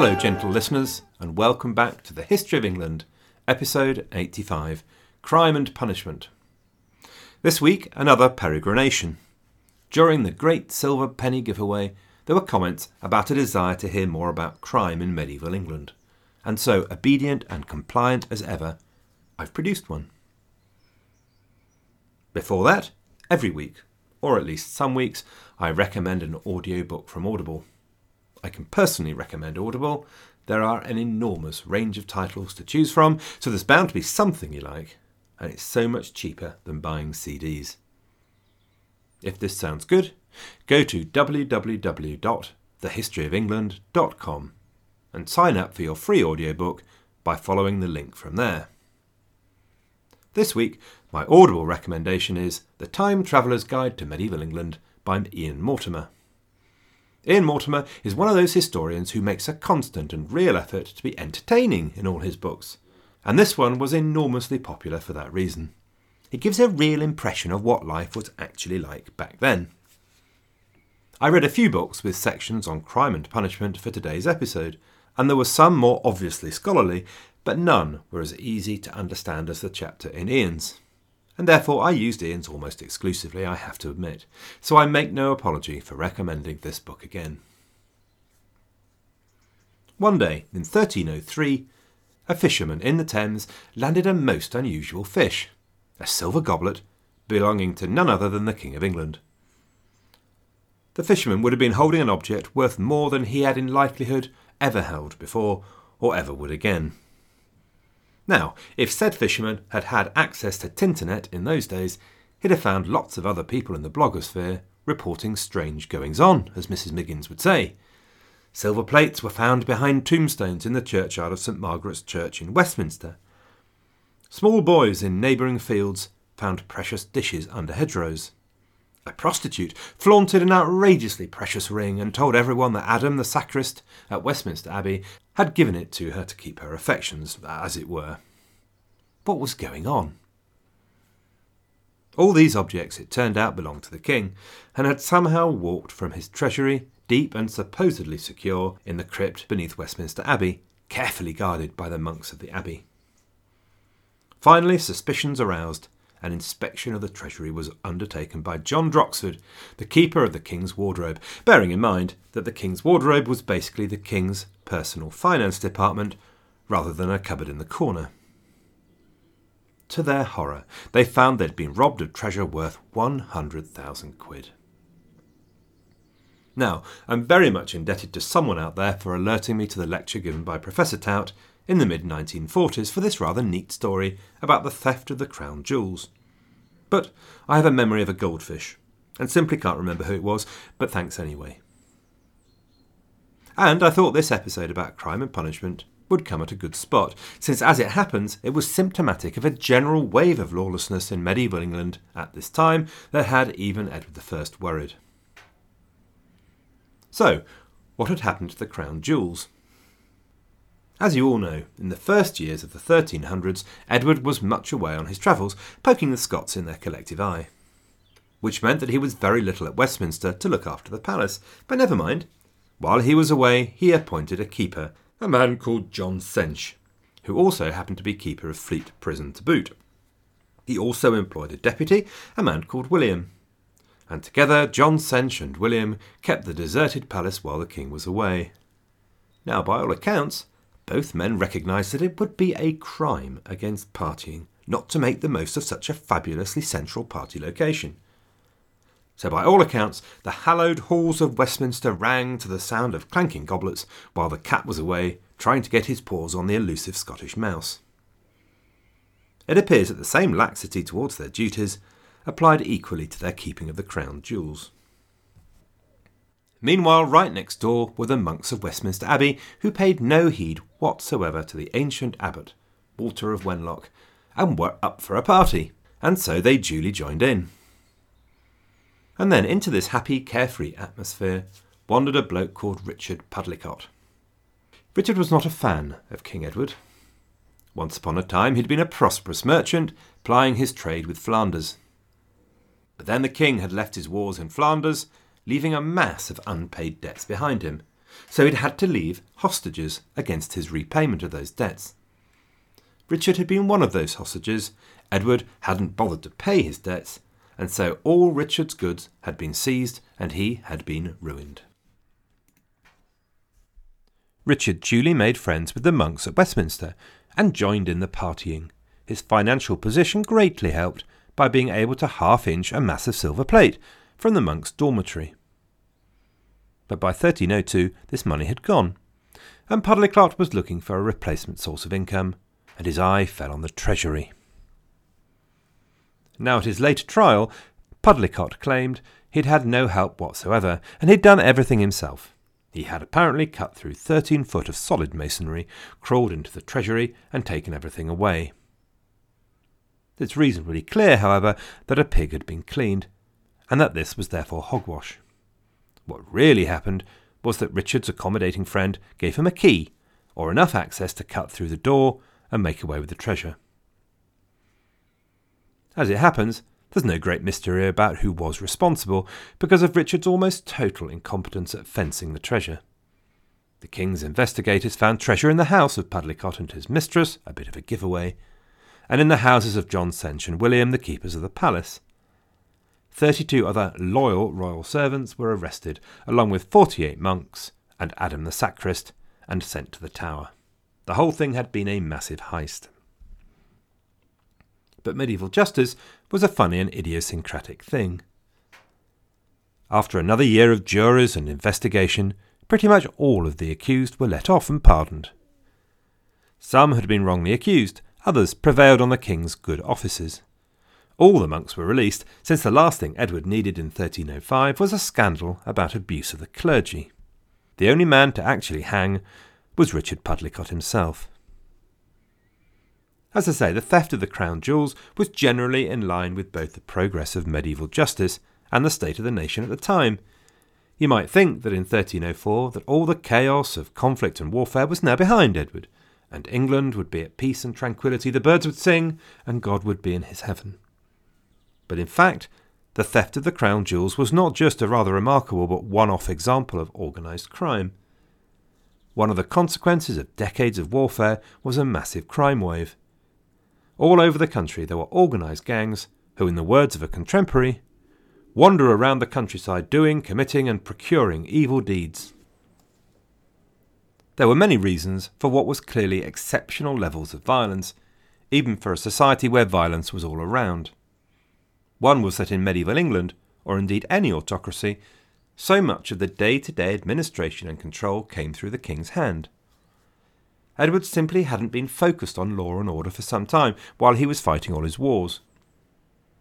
Hello, gentle listeners, and welcome back to the History of England, episode 85 Crime and Punishment. This week, another peregrination. During the great silver penny giveaway, there were comments about a desire to hear more about crime in medieval England, and so, obedient and compliant as ever, I've produced one. Before that, every week, or at least some weeks, I recommend an audiobook from Audible. I can personally recommend Audible. There are an enormous range of titles to choose from, so there's bound to be something you like, and it's so much cheaper than buying CDs. If this sounds good, go to www.thehistoryofengland.com and sign up for your free audiobook by following the link from there. This week, my Audible recommendation is The Time Traveller's Guide to Medieval England by Ian Mortimer. Ian Mortimer is one of those historians who makes a constant and real effort to be entertaining in all his books, and this one was enormously popular for that reason. It gives a real impression of what life was actually like back then. I read a few books with sections on crime and punishment for today's episode, and there were some more obviously scholarly, but none were as easy to understand as the chapter in Ian's. And therefore I used Ian's almost exclusively, I have to admit, so I make no apology for recommending this book again. One day, in 1303, a fisherman in the Thames landed a most unusual fish, a silver goblet belonging to none other than the King of England. The fisherman would have been holding an object worth more than he had in likelihood ever held before, or ever would again. Now, if said fisherman had had access to Tinternet in those days, he'd have found lots of other people in the blogosphere reporting strange goings on, as Mrs. Miggins would say. Silver plates were found behind tombstones in the churchyard of St Margaret's Church in Westminster. Small boys in neighbouring fields found precious dishes under hedgerows. A prostitute flaunted an outrageously precious ring and told everyone that Adam the sacrist at Westminster Abbey had given it to her to keep her affections, as it were. What was going on? All these objects, it turned out, belonged to the king, and had somehow walked from his treasury, deep and supposedly secure, in the crypt beneath Westminster Abbey, carefully guarded by the monks of the abbey. Finally, suspicions aroused, an inspection of the treasury was undertaken by John Droxford, the keeper of the king's wardrobe, bearing in mind that the king's wardrobe was basically the king's personal finance department rather than a cupboard in the corner. To their horror, they found they'd been robbed of treasure worth 100,000 quid. Now, I'm very much indebted to someone out there for alerting me to the lecture given by Professor Tout in the mid 1940s for this rather neat story about the theft of the crown jewels. But I have a memory of a goldfish, and simply can't remember who it was, but thanks anyway. And I thought this episode about crime and punishment would come at a good spot, since as it happens, it was symptomatic of a general wave of lawlessness in medieval England at this time that had even Edward I worried. So, what had happened to the crown jewels? As you all know, in the first years of the 1300s, Edward was much away on his travels, poking the Scots in their collective eye. Which meant that he was very little at Westminster to look after the palace. But never mind. While he was away, he appointed a keeper, a man called John Sench, who also happened to be keeper of Fleet Prison to boot. He also employed a deputy, a man called William. And together, John Sench and William kept the deserted palace while the king was away. Now, by all accounts, both men recognised that it would be a crime against partying not to make the most of such a fabulously central party location. So, by all accounts, the hallowed halls of Westminster rang to the sound of clanking goblets while the cat was away trying to get his paws on the elusive Scottish mouse. It appears that the same laxity towards their duties applied equally to their keeping of the crown jewels. Meanwhile, right next door were the monks of Westminster Abbey, who paid no heed whatsoever to the ancient abbot, Walter of Wenlock, and were up for a party, and so they duly joined in. And then into this happy, carefree atmosphere wandered a bloke called Richard Pudlicott. Richard was not a fan of King Edward. Once upon a time he'd been a prosperous merchant, plying his trade with Flanders. But then the king had left his wars in Flanders leaving a mass of unpaid debts behind him. so he'd had to leave hostages against his repayment of those debts. Richard had been one of those hostages. Edward hadn't bothered to pay his debts, and so all Richard's goods had been seized and he had been ruined. Richard duly made friends with the monks at Westminster and joined in the partying. His financial position greatly helped by being able to half inch a massive silver plate from the monks' dormitory. But by 1302 this money had gone, and Pudlicott was looking for a replacement source of income, and his eye fell on the treasury. Now, at his later trial, Pudlicott claimed he'd had no help whatsoever, and he'd done everything himself. He had apparently cut through thirteen foot of solid masonry, crawled into the treasury, and taken everything away. It's reasonably clear, however, that a pig had been cleaned, and that this was therefore hogwash. What really happened was that Richard's accommodating friend gave him a key, or enough access to cut through the door and make away with the treasure. As it happens, there's no great mystery about who was responsible because of Richard's almost total incompetence at fencing the treasure. The king's investigators found treasure in the house of Pudlicott and his mistress, a bit of a giveaway, and in the houses of John Sench and William, the keepers of the palace. Thirty-two other loyal royal servants were arrested, along with forty-eight monks and Adam the sacrist, and sent to the Tower. The whole thing had been a massive heist but medieval justice was a funny and idiosyncratic thing. After another year of juries and investigation, pretty much all of the accused were let off and pardoned. Some had been wrongly accused, others prevailed on the king's good offices. All the monks were released, since the last thing Edward needed in 1305 was a scandal about abuse of the clergy. The only man to actually hang was Richard Pudlicott himself. As I say, the theft of the crown jewels was generally in line with both the progress of medieval justice and the state of the nation at the time. You might think that in 1304 that all the chaos of conflict and warfare was now behind Edward, and England would be at peace and tranquillity, the birds would sing, and God would be in his heaven. But in fact, the theft of the crown jewels was not just a rather remarkable but one off example of organised crime. One of the consequences of decades of warfare was a massive crime wave. All over the country there were organised gangs who, in the words of a contemporary, wander around the countryside doing, committing, and procuring evil deeds. There were many reasons for what was clearly exceptional levels of violence, even for a society where violence was all around. One was that in medieval England, or indeed any autocracy, so much of the day to day administration and control came through the king's hand. Edward simply hadn't been focused on law and order for some time while he was fighting all his wars.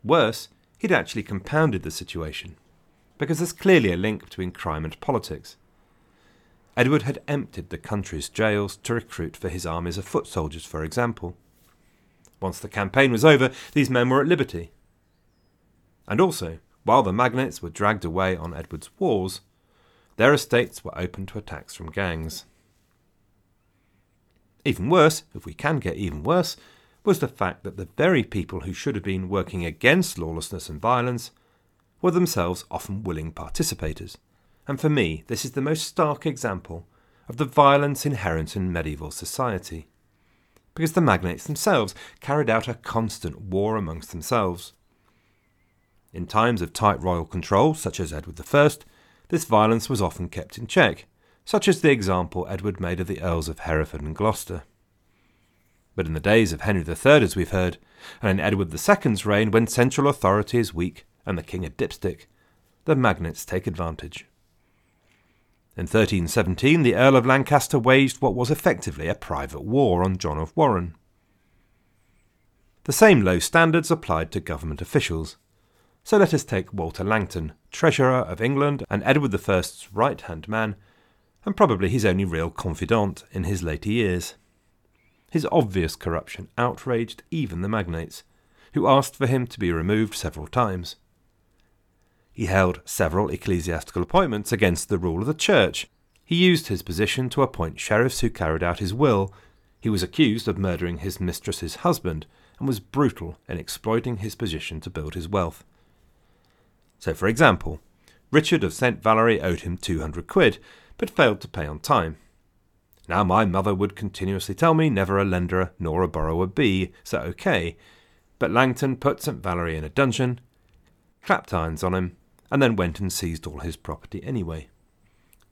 Worse, he'd actually compounded the situation, because there's clearly a link between crime and politics. Edward had emptied the country's jails to recruit for his armies of foot soldiers, for example. Once the campaign was over, these men were at liberty. And also, while the magnates were dragged away on Edward's wars, their estates were open to attacks from gangs. Even worse, if we can get even worse, was the fact that the very people who should have been working against lawlessness and violence were themselves often willing participators. And for me, this is the most stark example of the violence inherent in medieval society. Because the magnates themselves carried out a constant war amongst themselves. In times of tight royal control, such as Edward I, this violence was often kept in check, such as the example Edward made of the Earls of Hereford and Gloucester. But in the days of Henry III, as we've heard, and in Edward II's reign, when central authority is weak and the king a dipstick, the magnates take advantage. In 1317, the Earl of Lancaster waged what was effectively a private war on John of Warren. The same low standards applied to government officials. So let us take Walter Langton, Treasurer of England and Edward I's right hand man, and probably his only real confidant in his later years. His obvious corruption outraged even the magnates, who asked for him to be removed several times. He held several ecclesiastical appointments against the rule of the church. He used his position to appoint sheriffs who carried out his will. He was accused of murdering his mistress's husband and was brutal in exploiting his position to build his wealth. So, for example, Richard of St. Valery owed him 200 quid, but failed to pay on time. Now my mother would continuously tell me never a lender nor a borrower be, so okay. But Langton put St. Valery in a dungeon, clapped irons on him, and then went and seized all his property anyway.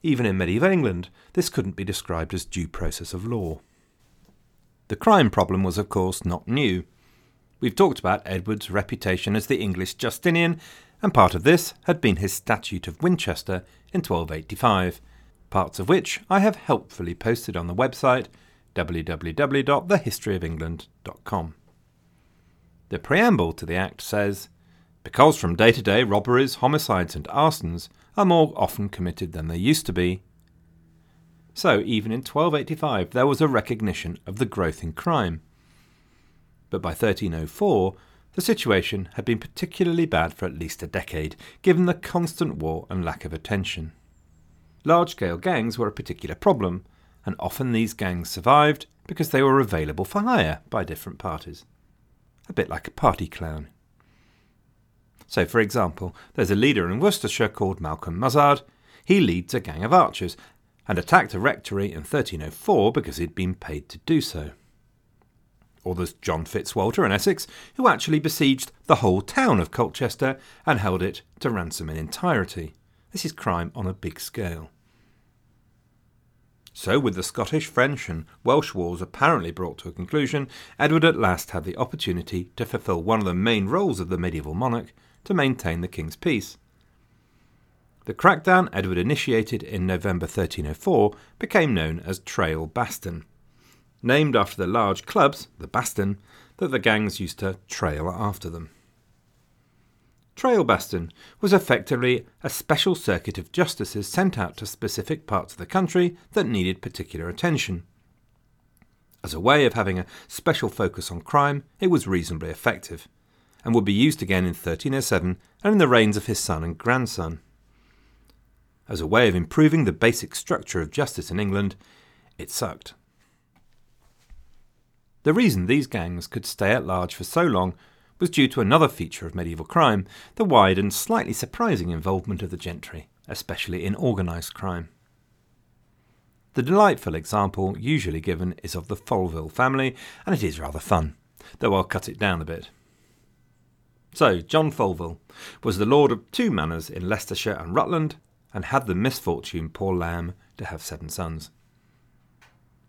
Even in medieval England, this couldn't be described as due process of law. The crime problem was, of course, not new. We've talked about Edward's reputation as the English Justinian, and part of this had been his Statute of Winchester in 1285, parts of which I have helpfully posted on the website www.thehistoryofengland.com. The preamble to the Act says Because from day to day robberies, homicides, and arsons are more often committed than they used to be. So, even in 1285, there was a recognition of the growth in crime. But by 1304, the situation had been particularly bad for at least a decade, given the constant war and lack of attention. Large scale gangs were a particular problem, and often these gangs survived because they were available for hire by different parties. A bit like a party clown. So, for example, there's a leader in Worcestershire called Malcolm Musard. He leads a gang of archers and attacked a rectory in 1304 because he'd been paid to do so. Or there's John Fitzwalter in Essex, who actually besieged the whole town of Colchester and held it to ransom in entirety. This is crime on a big scale. So, with the Scottish, French, and Welsh wars apparently brought to a conclusion, Edward at last had the opportunity to fulfil one of the main roles of the medieval monarch to maintain the king's peace. The crackdown Edward initiated in November 1304 became known as Trail Baston, named after the large clubs, the Baston, that the gangs used to trail after them. Trail Baston was effectively a special circuit of justices sent out to specific parts of the country that needed particular attention. As a way of having a special focus on crime, it was reasonably effective and would be used again in 1307 and in the reigns of his son and grandson. As a way of improving the basic structure of justice in England, it sucked. The reason these gangs could stay at large for so long was due to another feature of medieval crime the wide and slightly surprising involvement of the gentry, especially in organised crime. The delightful example usually given is of the Folville family, and it is rather fun, though I'll cut it down a bit. So, John Folville was the lord of two manors in Leicestershire and Rutland, and had the misfortune, poor lamb, to have seven sons.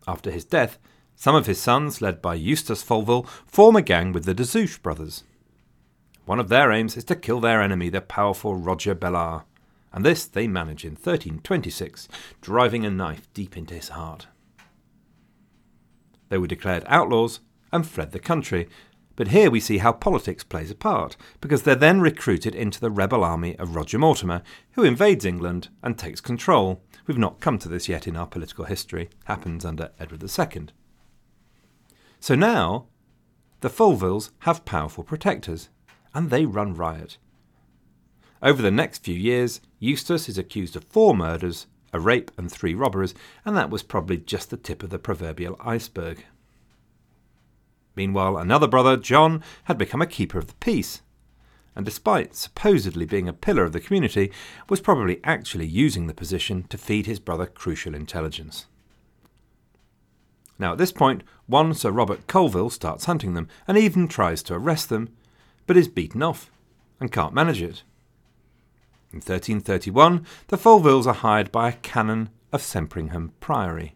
After his death, some of his sons, led by Eustace Folville, form a gang with the Dessouche brothers. One of their aims is to kill their enemy, the powerful Roger Bellart, and this they manage in 1326, driving a knife deep into his heart. They were declared outlaws and fled the country, but here we see how politics plays a part, because they're then recruited into the rebel army of Roger Mortimer, who invades England and takes control. We've not come to this yet in our political history, happens under Edward II. So now, the Folvilles have powerful protectors, and they run riot. Over the next few years, Eustace is accused of four murders, a rape, and three robberies, and that was probably just the tip of the proverbial iceberg. Meanwhile, another brother, John, had become a keeper of the peace, and despite supposedly being a pillar of the community, was probably actually using the position to feed his brother crucial intelligence. Now, at this point, one Sir Robert Colville starts hunting them and even tries to arrest them, but is beaten off and can't manage it. In 1331, the Folvilles are hired by a canon of Sempringham Priory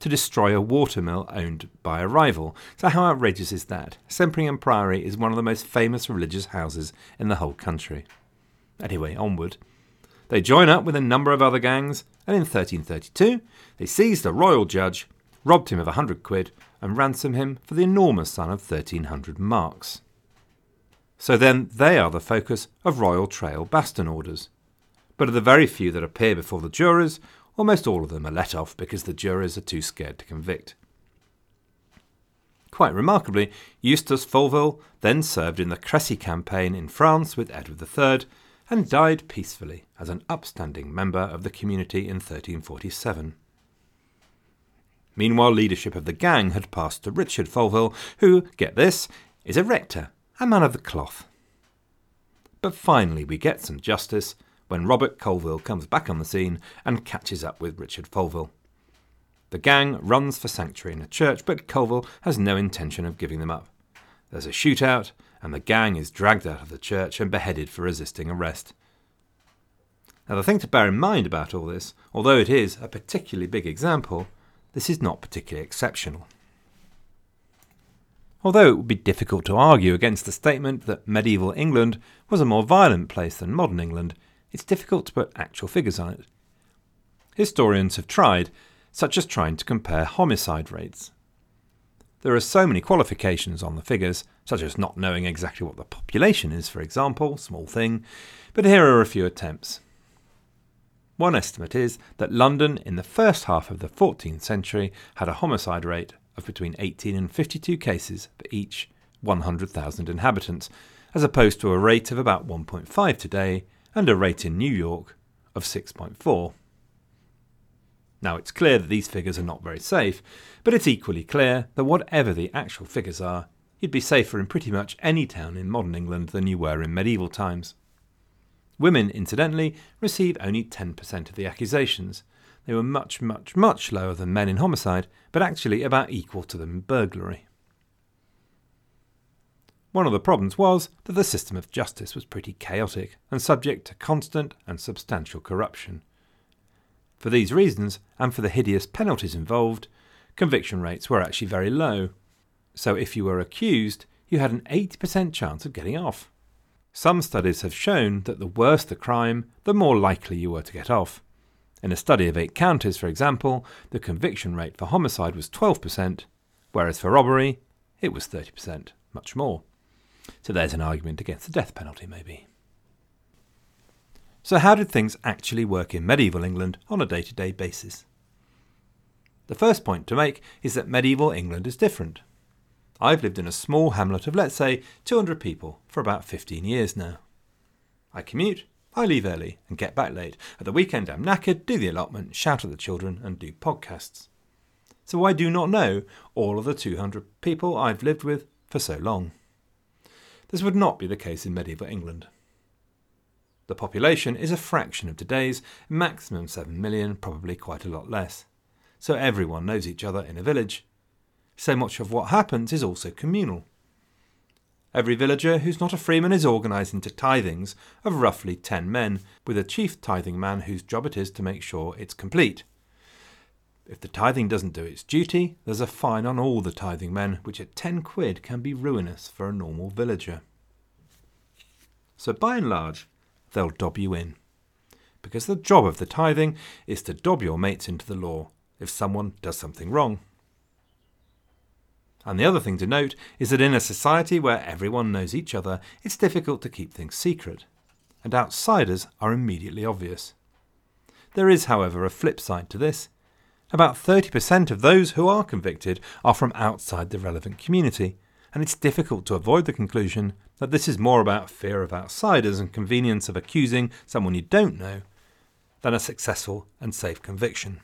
to destroy a watermill owned by a rival. So, how outrageous is that? Sempringham Priory is one of the most famous religious houses in the whole country. Anyway, onward. They join up with a number of other gangs, and in 1332 they seize the royal judge, robbed him of a hundred quid, and ransom him for the enormous sum of 1300 marks. So then they are the focus of Royal Trail Baston orders. But of the very few that appear before the jurors, Almost all of them are let off because the jurors are too scared to convict. Quite remarkably, Eustace Folville then served in the Cressy campaign in France with Edward III and died peacefully as an upstanding member of the community in 1347. Meanwhile, leadership of the gang had passed to Richard Folville, who, get this, is a rector, a man of the cloth. But finally, we get some justice when Robert Colville comes back on the scene and catches up with Richard Folville. The gang runs for sanctuary in a church, but Colville has no intention of giving them up. There's a shootout, and the gang is dragged out of the church and beheaded for resisting arrest. Now, the thing to bear in mind about all this, although it is a particularly big example, this is not particularly exceptional. Although it would be difficult to argue against the statement that medieval England was a more violent place than modern England, it's difficult to put actual figures on it. Historians have tried, such as trying to compare homicide rates. There are so many qualifications on the figures, such as not knowing exactly what the population is, for example, small thing, but here are a few attempts. One estimate is that London in the first half of the 14th century had a homicide rate of between 18 and 52 cases for each 100,000 inhabitants, as opposed to a rate of about 1.5 today and a rate in New York of 6.4. Now, it's clear that these figures are not very safe, but it's equally clear that whatever the actual figures are, you'd be safer in pretty much any town in modern England than you were in medieval times. Women, incidentally, receive only 10% of the accusations. They were much, much, much lower than men in homicide, but actually about equal to them in burglary. One of the problems was that the system of justice was pretty chaotic and subject to constant and substantial corruption. For these reasons, and for the hideous penalties involved, conviction rates were actually very low. So if you were accused, you had an 80% chance of getting off. Some studies have shown that the worse the crime, the more likely you were to get off. In a study of eight counties, for example, the conviction rate for homicide was 12%, whereas for robbery, it was 30%, much more. So there's an argument against the death penalty, maybe. So, how did things actually work in medieval England on a day to day basis? The first point to make is that medieval England is different. I've lived in a small hamlet of, let's say, 200 people for about 15 years now. I commute, I leave early and get back late. At the weekend, I'm knackered, do the allotment, shout at the children, and do podcasts. So I do not know all of the 200 people I've lived with for so long. This would not be the case in medieval England. The population is a fraction of today's, maximum 7 million, probably quite a lot less. So everyone knows each other in a village, so much of what happens is also communal. Every villager who's not a freeman is organised into tithings of roughly 10 men, with a chief tithing man whose job it is to make sure it's complete. If the tithing doesn't do its duty, there's a fine on all the tithing men, which at 10 quid can be ruinous for a normal villager. So by and large, they'll dob you in. Because the job of the tithing is to dob your mates into the law if someone does something wrong. And the other thing to note is that in a society where everyone knows each other, it's difficult to keep things secret, and outsiders are immediately obvious. There is, however, a flip side to this. About 30% of those who are convicted are from outside the relevant community, and it's difficult to avoid the conclusion that this is more about fear of outsiders and convenience of accusing someone you don't know than a successful and safe conviction.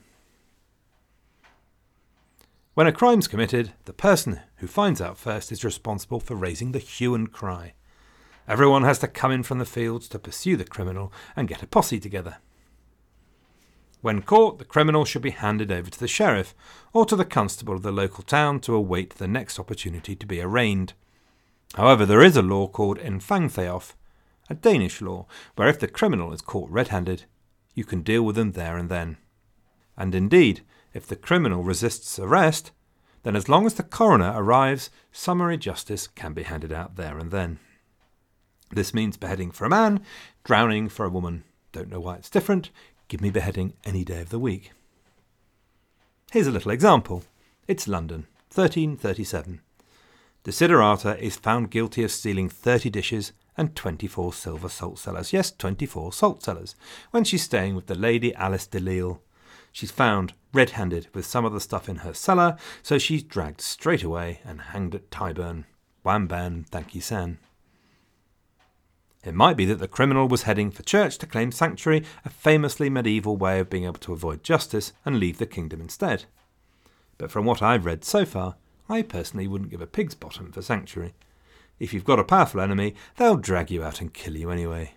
When a crime's committed, the person who finds out first is responsible for raising the hue and cry. Everyone has to come in from the fields to pursue the criminal and get a posse together. When caught, the criminal should be handed over to the sheriff or to the constable of the local town to await the next opportunity to be arraigned. However, there is a law called Enfangtheof, a Danish law, where if the criminal is caught red handed, you can deal with them there and then. And indeed, if the criminal resists arrest, then as long as the coroner arrives, summary justice can be handed out there and then. This means beheading for a man, drowning for a woman. Don't know why it's different. Give me beheading any day of the week. Here's a little example. It's London, 1337. Desiderata is found guilty of stealing 30 dishes and 24 silver salt cellars. Yes, 24 salt cellars, when she's staying with the Lady Alice de Lisle. She's found red handed with some of the stuff in her cellar, so she's dragged straight away and hanged at Tyburn. Wham bam, thank you, San. It might be that the criminal was heading for church to claim sanctuary, a famously medieval way of being able to avoid justice and leave the kingdom instead. But from what I've read so far, I personally wouldn't give a pig's bottom for sanctuary. If you've got a powerful enemy, they'll drag you out and kill you anyway.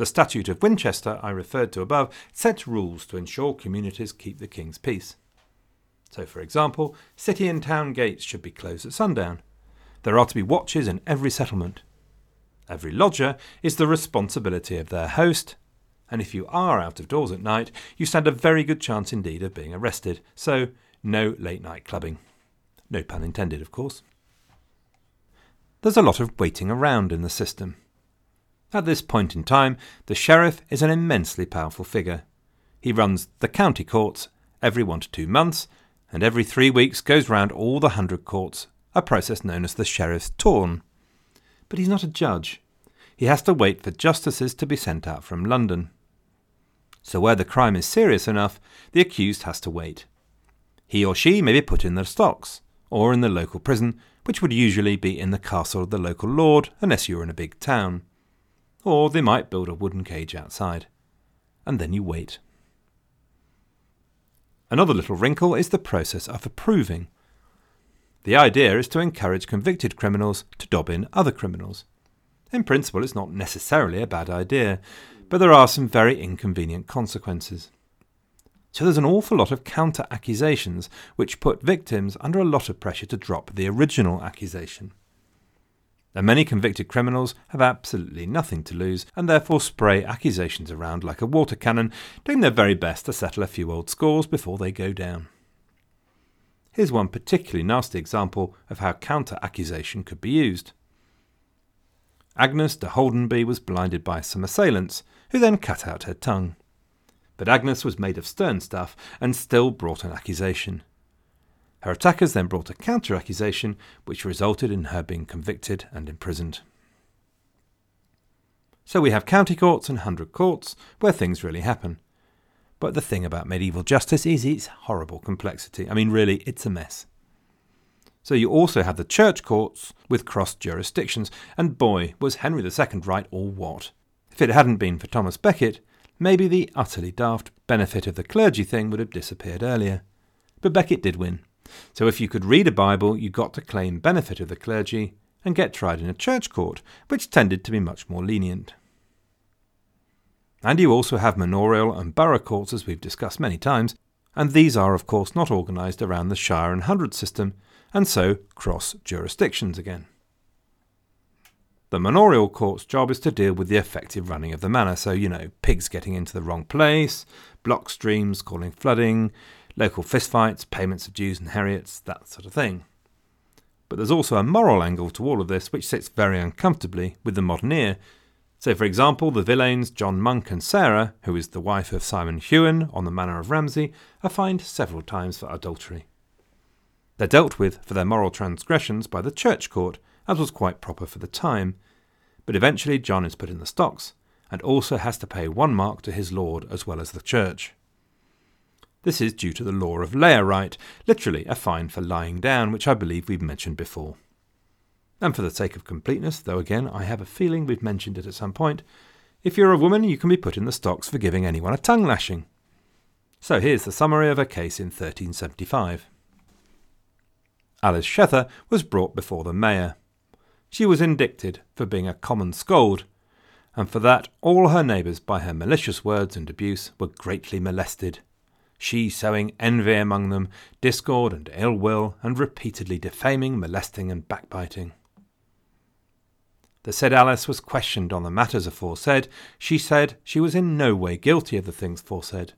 The Statute of Winchester I referred to above sets rules to ensure communities keep the king's peace. So, for example, city and town gates should be closed at sundown. There are to be watches in every settlement. Every lodger is the responsibility of their host, and if you are out of doors at night, you stand a very good chance indeed of being arrested. So, no late night clubbing. No pun intended, of course. There's a lot of waiting around in the system. At this point in time, the sheriff is an immensely powerful figure. He runs the county courts every one to two months, and every three weeks goes round all the hundred courts, a process known as the sheriff's tourn. But he's not a judge. He has to wait for justices to be sent out from London. So, where the crime is serious enough, the accused has to wait. He or she may be put in the stocks, or in the local prison, which would usually be in the castle of the local lord, unless you were in a big town. Or they might build a wooden cage outside. And then you wait. Another little wrinkle is the process of approving. The idea is to encourage convicted criminals to dob in other criminals. In principle, it's not necessarily a bad idea, but there are some very inconvenient consequences. So there's an awful lot of counter accusations which put victims under a lot of pressure to drop the original accusation. And many convicted criminals have absolutely nothing to lose and therefore spray accusations around like a water cannon, doing their very best to settle a few old scores before they go down. Here's one particularly nasty example of how counter accusation could be used. Agnes de Holdenby was blinded by some assailants, who then cut out her tongue. But Agnes was made of stern stuff and still brought an accusation. Her attackers then brought a counter accusation, which resulted in her being convicted and imprisoned. So we have county courts and hundred courts, where things really happen. But the thing about medieval justice is its horrible complexity. I mean, really, it's a mess. So you also have the church courts with cross jurisdictions, and boy, was Henry II right or what? If it hadn't been for Thomas Becket, maybe the utterly daft benefit of the clergy thing would have disappeared earlier. But Becket did win. So if you could read a Bible, you got to claim benefit of the clergy and get tried in a church court, which tended to be much more lenient. And you also have manorial and borough courts, as we've discussed many times, and these are, of course, not organised around the shire and hundred system, and so cross jurisdictions again. The manorial court's job is to deal with the effective running of the manor, so, you know, pigs getting into the wrong place, block streams causing flooding, local fistfights, payments of dues and heriots, that sort of thing. But there's also a moral angle to all of this which sits very uncomfortably with the modern ear. So, for example, the villeins John Monk and Sarah, who is the wife of Simon Hewen on the manor of Ramsey, are fined several times for adultery. They're dealt with for their moral transgressions by the church court, as was quite proper for the time, but eventually John is put in the stocks and also has to pay one mark to his lord as well as the church. This is due to the law of leyrwite, literally a fine for lying down, which I believe we've mentioned before. And for the sake of completeness, though again I have a feeling we've mentioned it at some point, if you're a woman, you can be put in the stocks for giving anyone a tongue lashing. So here's the summary of a case in 1375. Alice Shether was brought before the mayor. She was indicted for being a common scold, and for that all her neighbours, by her malicious words and abuse, were greatly molested she sowing envy among them, discord and ill will, and repeatedly defaming, molesting, and backbiting. The said Alice was questioned on the matters aforesaid. She said she was in no way guilty of the things foresaid.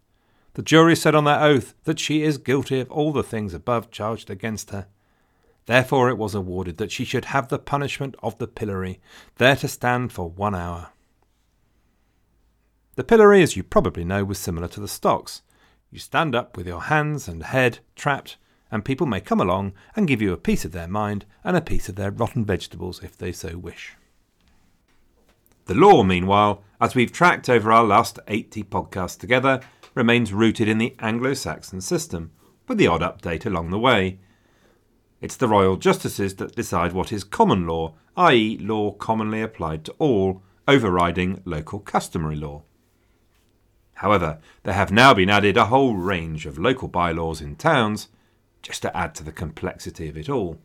The jury said on their oath that she is guilty of all the things above charged against her. Therefore it was awarded that she should have the punishment of the pillory, there to stand for one hour. The pillory, as you probably know, was similar to the stocks. You stand up with your hands and head trapped, and people may come along and give you a piece of their mind and a piece of their rotten vegetables if they so wish. The law, meanwhile, as we've tracked over our last 80 podcasts together, remains rooted in the Anglo Saxon system, with the odd update along the way. It's the royal justices that decide what is common law, i.e., law commonly applied to all, overriding local customary law. However, there have now been added a whole range of local bylaws in towns, just to add to the complexity of it all.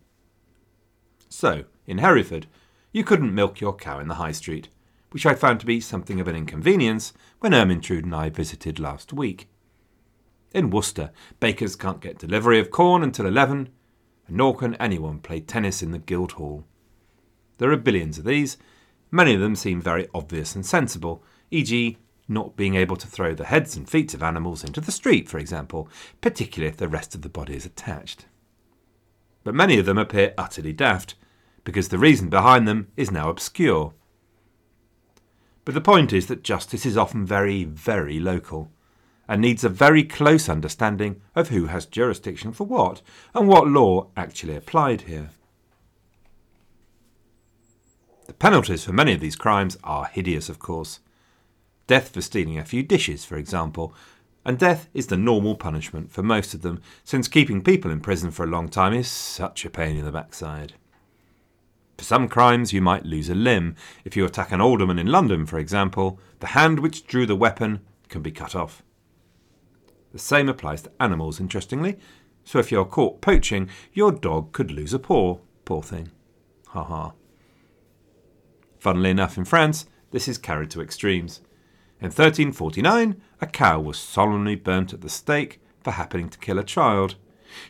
So, in Hereford, you couldn't milk your cow in the high street, which I found to be something of an inconvenience when Ermintrude and I visited last week. In Worcester, bakers can't get delivery of corn until 11, and nor can anyone play tennis in the Guildhall. There are billions of these. Many of them seem very obvious and sensible, e.g., not being able to throw the heads and feet of animals into the street, for example, particularly if the rest of the body is attached. But many of them appear utterly daft, because the reason behind them is now obscure. But the point is that justice is often very, very local, and needs a very close understanding of who has jurisdiction for what, and what law actually applied here. The penalties for many of these crimes are hideous, of course. Death for stealing a few dishes, for example, and death is the normal punishment for most of them, since keeping people in prison for a long time is such a pain in the backside. For some crimes, you might lose a limb. If you attack an alderman in London, for example, the hand which drew the weapon can be cut off. The same applies to animals, interestingly. So if you're caught poaching, your dog could lose a paw. Poor thing. Ha ha. Funnily enough, in France, this is carried to extremes. In 1349, a cow was solemnly burnt at the stake for happening to kill a child.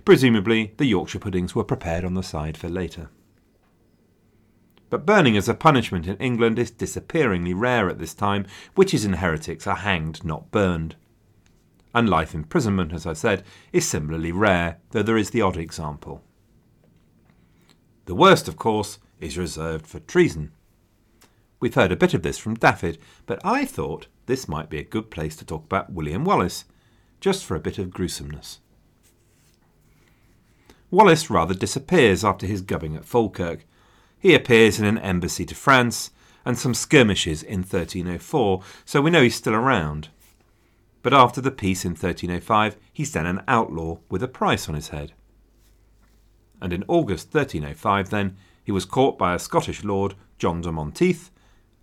Presumably, the Yorkshire puddings were prepared on the side for later. But burning as a punishment in England is disappearingly rare at this time. Witches and heretics are hanged, not burned. And life imprisonment, as I said, is similarly rare, though there is the odd example. The worst, of course, is reserved for treason. We've heard a bit of this from Dafydd, but I thought this might be a good place to talk about William Wallace, just for a bit of gruesomeness. Wallace rather disappears after his gubbing at Falkirk. He appears in an embassy to France and some skirmishes in 1304, so we know he's still around. But after the peace in 1305, he's then an outlaw with a price on his head. And in August 1305, then, he was caught by a Scottish lord, John de Monteith,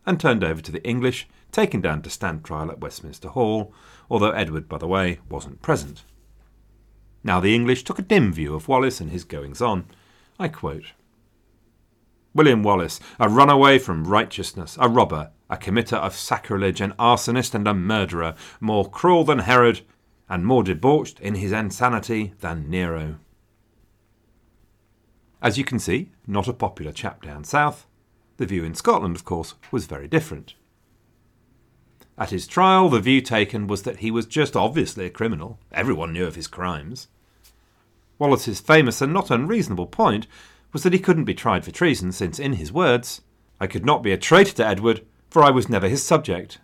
and turned over to the English, taken down to stand trial at Westminster Hall, although Edward, by the way, wasn't present. Now the English took a dim view of Wallace and his goings on. I quote William Wallace, a runaway from righteousness, a robber, a committer of sacrilege, an arsonist, and a murderer, more cruel than Herod, and more debauched in his insanity than Nero. As you can see, not a popular chap down south, the view in Scotland, of course, was very different. At his trial, the view taken was that he was just obviously a criminal. Everyone knew of his crimes. Wallace's famous and not unreasonable point was that he couldn't be tried for treason, since, in his words, I could not be a traitor to Edward, for I was never his subject.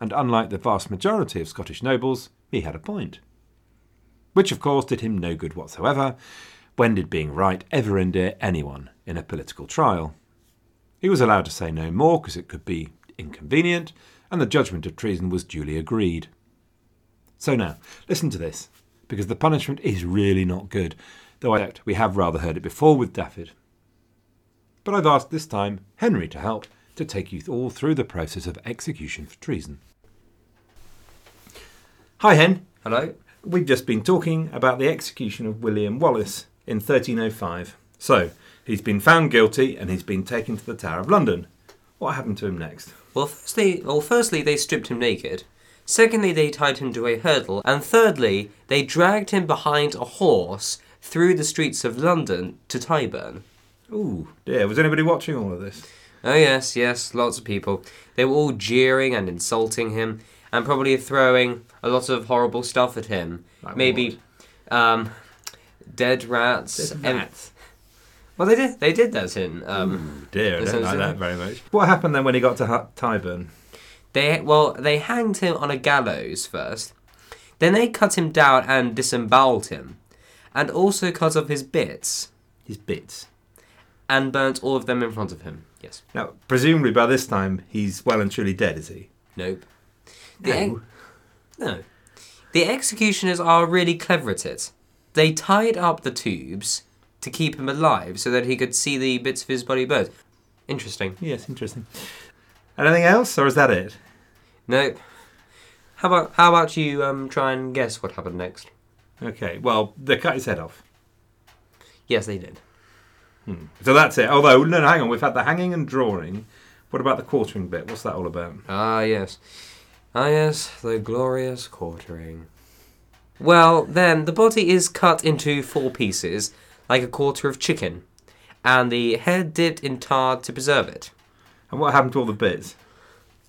And unlike the vast majority of Scottish nobles, he had a point. Which, of course, did him no good whatsoever. When did being right ever endear anyone in a political trial? He was allowed to say no more because it could be inconvenient, and the judgment of treason was duly agreed. So now, listen to this, because the punishment is really not good, though I doubt we have rather heard it before with Dafydd. But I've asked this time Henry to help to take you all through the process of execution for treason. Hi, Hen. Hello. We've just been talking about the execution of William Wallace in 1305. So, He's been found guilty and he's been taken to the Tower of London. What happened to him next? Well, firstly, well, firstly they stripped him naked. Secondly, they tied him to a hurdle, and thirdly, they dragged him behind a horse through the streets of London to Tyburn. Ooh, dear. Was anybody watching all of this? Oh yes, yes, lots of people. They were all jeering and insulting him, and probably throwing a lot of horrible stuff at him. Like Maybe, um, dead rats. Dead and- rats. Well, they did. They did that in. Um, Ooh, dear, I don't like that very much. What happened then when he got to Tyburn? They well, they hanged him on a gallows first. Then they cut him down and disemboweled him, and also cut off his bits His bits. and burnt all of them in front of him. Yes. Now, presumably by this time he's well and truly dead, is he? Nope. The No. ex- no. The executioners are really clever at it. They tied up the tubes to keep him alive so that he could see the bits of his body burnt. Interesting. Yes, interesting. Anything else, or is that it? Nope. How about how about you um, try and guess what happened next? Okay, well, they cut his head off. Yes, they did. So that's it. Although, no, no, hang on. We've had the hanging and drawing. What about the quartering bit? What's that all about? Ah, yes. Ah, yes, the glorious quartering. Well, then, the body is cut into four pieces, like a quarter of chicken, and the head dipped in tar to preserve it. And what happened to all the bits?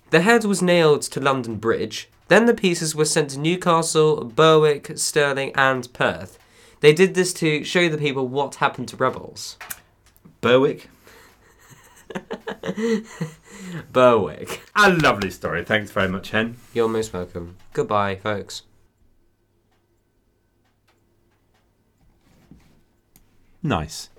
The head was nailed to London Bridge. Then the pieces were sent to Newcastle, Berwick, Stirling, and Perth. They did this to show the people what happened to rebels. Berwick? Berwick. A lovely story. Thanks very much, Hen. You're most welcome. Goodbye, folks. Nice.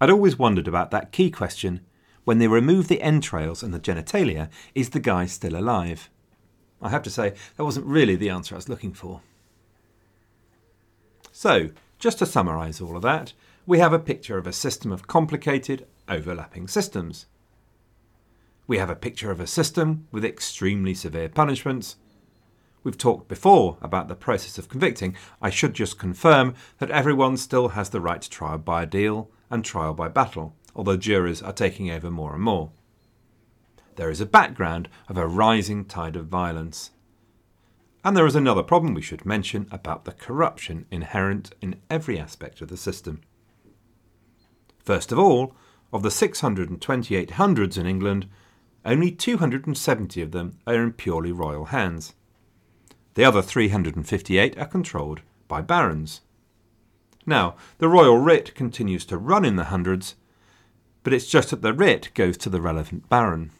I'd always wondered about that key question when they remove the entrails and the genitalia, is the guy still alive? I have to say, that wasn't really the answer I was looking for. So, just to summarise all of that, we have a picture of a system of complicated, overlapping systems. We have a picture of a system with extremely severe punishments. We've talked before about the process of convicting. I should just confirm that everyone still has the right to trial by deal and trial by battle, although jurors are taking over more and more. There is a background of a rising tide of violence. And there is another problem we should mention about the corruption inherent in every aspect of the system. First of all, of the 628 hundreds in England, only 270 of them are in purely royal hands. The other 358 are controlled by barons. Now, the royal writ continues to run in the hundreds, but it's just that the writ goes to the relevant baron.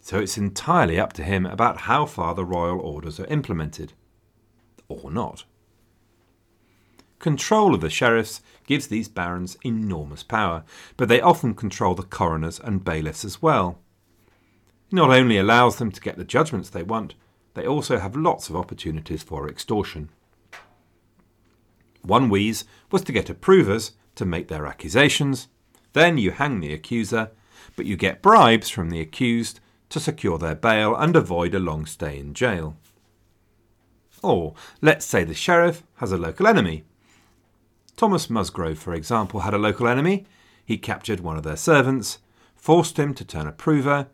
So it's entirely up to him about how far the royal orders are implemented. Or not. Control of the sheriffs gives these barons enormous power, but they often control the coroners and bailiffs as well. It not only allows them to get the judgments they want, they also have lots of opportunities for extortion. One wheeze was to get approvers to make their accusations, then you hang the accuser, but you get bribes from the accused to secure their bail and avoid a long stay in jail. Or let's say the sheriff has a local enemy. Thomas Musgrove, for example, had a local enemy. He captured one of their servants, forced him to turn approver,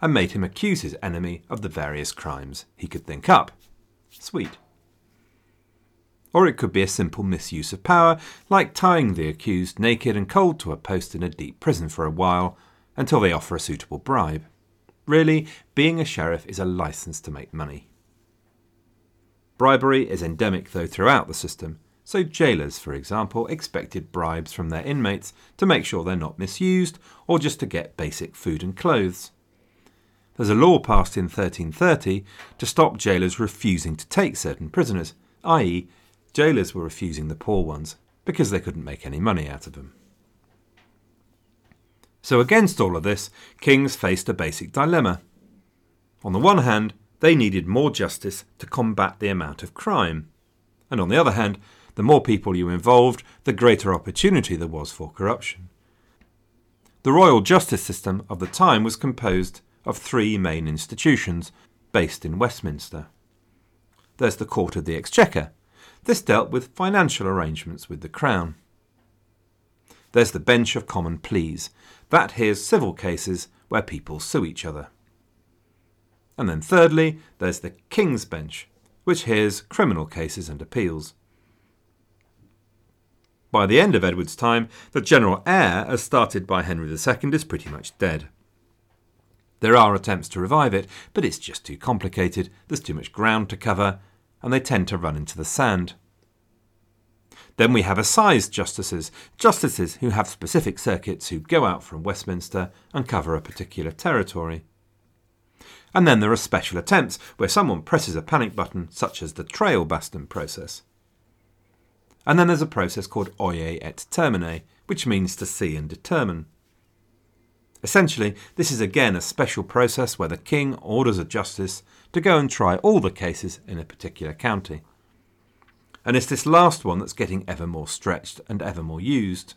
and made him accuse his enemy of the various crimes he could think up. Sweet. Or it could be a simple misuse of power, like tying the accused naked and cold to a post in a deep prison for a while until they offer a suitable bribe. Really, being a sheriff is a license to make money. Bribery is endemic, though, throughout the system, so jailers, for example, expected bribes from their inmates to make sure they're not misused or just to get basic food and clothes. There's a law passed in 1330 to stop jailers refusing to take certain prisoners, i.e., jailers were refusing the poor ones because they couldn't make any money out of them. So, against all of this, kings faced a basic dilemma. On the one hand, they needed more justice to combat the amount of crime. And on the other hand, the more people you involved, the greater opportunity there was for corruption. The royal justice system of the time was composed of three main institutions based in Westminster. There's the Court of the Exchequer. This dealt with financial arrangements with the Crown. There's the Bench of Common Pleas. That hears civil cases where people sue each other. And then thirdly, there's the King's Bench, which hears criminal cases and appeals. By the end of Edward's time, the general eyre, as started by Henry II, is pretty much dead. There are attempts to revive it, but it's just too complicated, there's too much ground to cover, and they tend to run into the sand. Then we have assize justices, justices who have specific circuits who go out from Westminster and cover a particular territory. And then there are special attempts where someone presses a panic button, such as the trail baston process. And then there's a process called oyer et terminer, which means to see and determine. Essentially, this is again a special process where the king orders a justice to go and try all the cases in a particular county and it's this last one that's getting ever more stretched and ever more used.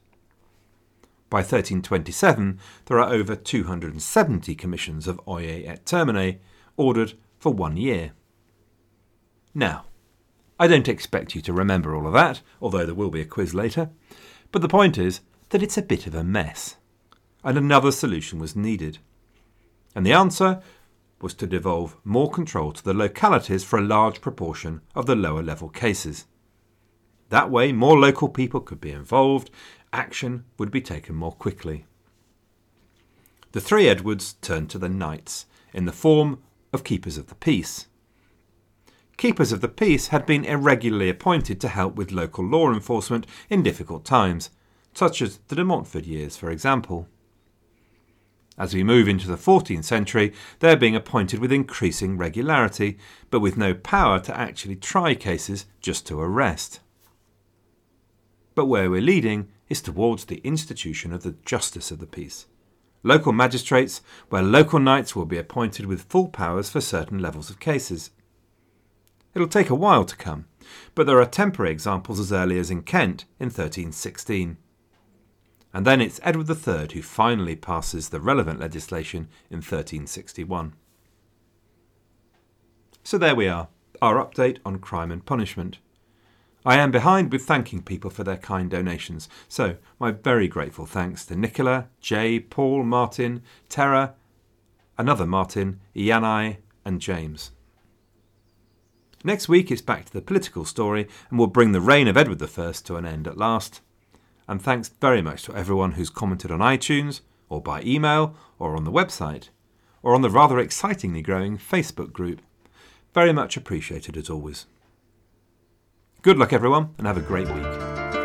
By 1327, there are over 270 commissions of oyer et terminer ordered for one year. Now, I don't expect you to remember all of that, although there will be a quiz later, but the point is that it's a bit of a mess, and another solution was needed. And the answer was to devolve more control to the localities for a large proportion of the lower level cases. That way, more local people could be involved, action would be taken more quickly. The three Edwards turned to the knights in the form of keepers of the peace. Keepers of the peace had been irregularly appointed to help with local law enforcement in difficult times, such as the de Montfort years, for example. As we move into the 14th century, they are being appointed with increasing regularity, but with no power to actually try cases, just to arrest but where we're leading is towards the institution of the justice of the peace. Local magistrates, where local knights will be appointed with full powers for certain levels of cases. It'll take a while to come, but there are temporary examples as early as in Kent in 1316. And then it's Edward III who finally passes the relevant legislation in 1361. So there we are, our update on crime and punishment. I am behind with thanking people for their kind donations, so my very grateful thanks to Nicola, Jay, Paul, Martin, Tara, another Martin, Ianai, and James. Next week it's back to the political story and we'll bring the reign of Edward I to an end at last. And thanks very much to everyone who's commented on iTunes, or by email, or on the website, or on the rather excitingly growing Facebook group. Very much appreciated as always. Good luck, everyone, and have a great week.